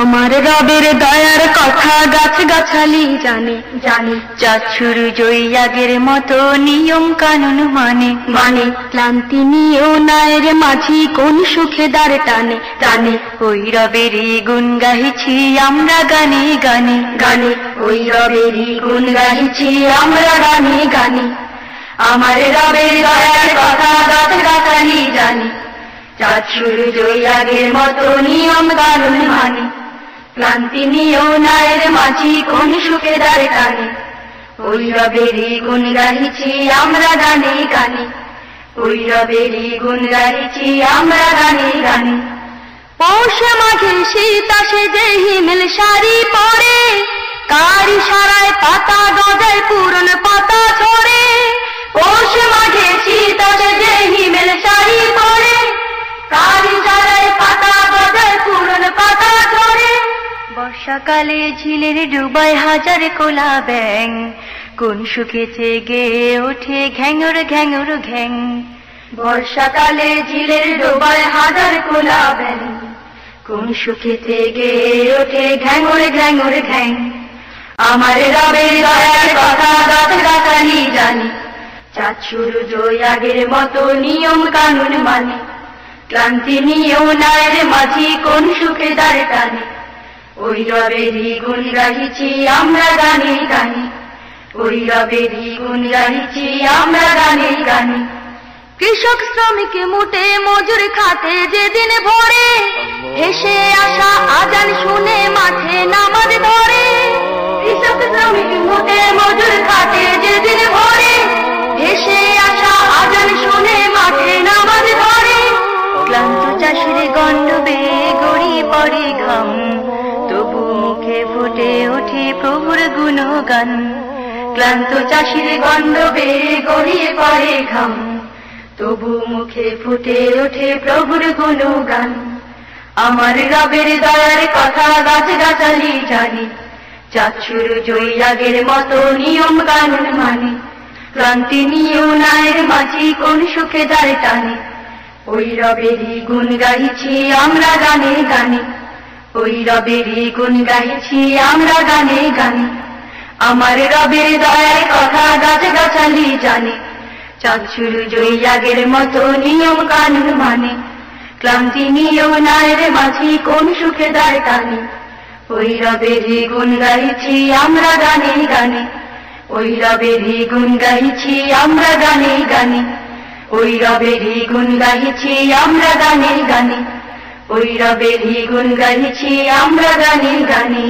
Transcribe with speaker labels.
Speaker 1: আমার রবের দয়ার কথা গাছ গাছালি জানে জানে। চাছুর জয়াগের মতো নিয়ম কানুন মানে মানে। ক্লান্তি নিয়েও নায়ের মাঝি কোন সুখে দাঁড় টানে টানে। ওই রবেরই গুণ গাইছি আমরা গানে গানে গানে। ওই রবেরই গুণ গাইছি আমরা গানে গানে। আমার রবের দয়ার কথা গাছ গাছালি জানি। চাঁদ সূর্য আগের মতো নিয়ম কানুন মানে। ক্লান্তি নিয়েও নায়ের মাঝি কোন সুখে দাঁড়ে টানে। ওই রবেরই গুণ গাইছি আমরা গানে গানে। ওই রবেরই গুণ গাইছি আমরা গানে গানে। মাঘে শীত যে হিমেল শাড়ি পরে, কারি সারায় পাতা, গজায় পুরন পাতা বর্ষাকালে ঝিলের ডুবায় হাজার কোলা ব্যাং কোন শুকেছে গে ওঠে ঘ্যাঙর ঘ্যাঙর ঘ্যাং বর্ষাকালে ঝিলের ডোবায় হাজার কোলা ব্যাং কোন সুখেতে গে ওঠে ঘ্যাঙর ঘ্যাঙর ঘ্যাং আমার রবের দয়ার কথা গাছ গাছালি জানি। চাঁদ সূর্য আগের মতো নিয়ম কানুন মানে। ক্লান্তি নিয়েও নায়ের মাঝি কোন সুখে দাঁড়ে টানে। ওই রবেরই গুণ গাইছি আমরা গানে গানে। ওই রবেরই গুণ গাইছি আমরা গানে গানে। কৃষক শ্রমিক মুটে মজুর খাতে যেদিন ভরে হেসে আসা আজান শুনে মাঠে নামাজ ধরে। কৃষক শ্রমিক মুটে মজুর খাতে যেদিন ভরে হেসে আসা আজান শুনে মাঠে নামাজ ধরে। ক্লান্ত চাষির গণ্ডবে গড়ি পড়ে ঘাম ফুটে ওঠে প্রভুর গুণগান। ক্লান্ত চাষির গণ্ডবে গড়িয়ে পড়ে ঘাম। তবু মুখে ফুটে ওঠে প্রভুর গুণগান। আমার রবের দয়ার কথা গাছ গাছালি জানি চাচ্ছুর জয়াগের মতো নিয়ম কানুন মানে। ক্লান্তি নিয়েও নায়ের মাঝি কোন সুখে দাঁড়ে টানে। ওই রবেরই গুণ গাইছি আমরা গানে গানে। ওই রবেরই গুণ গাইছি আমরা গানে গানে। আমার রবের দয়ার কথা গাছ গাছালি জানে। চাঁদসুর জয়াগের মতো নিয়ম কানুন মানে। ক্লান্তি নিয়েও নায়ের মাঝি কোন সুখে দায় টানে। ওই রবেরই গুণ গাইছি আমরা গানে গানে। ওই রবেরই গুণ গাইছি আমরা গানে গানে। ওই রবেরই গুণ গাইছি আমরা গানে গানে। ওই রবেরই গুণ গাইছি আমরা গানে গানে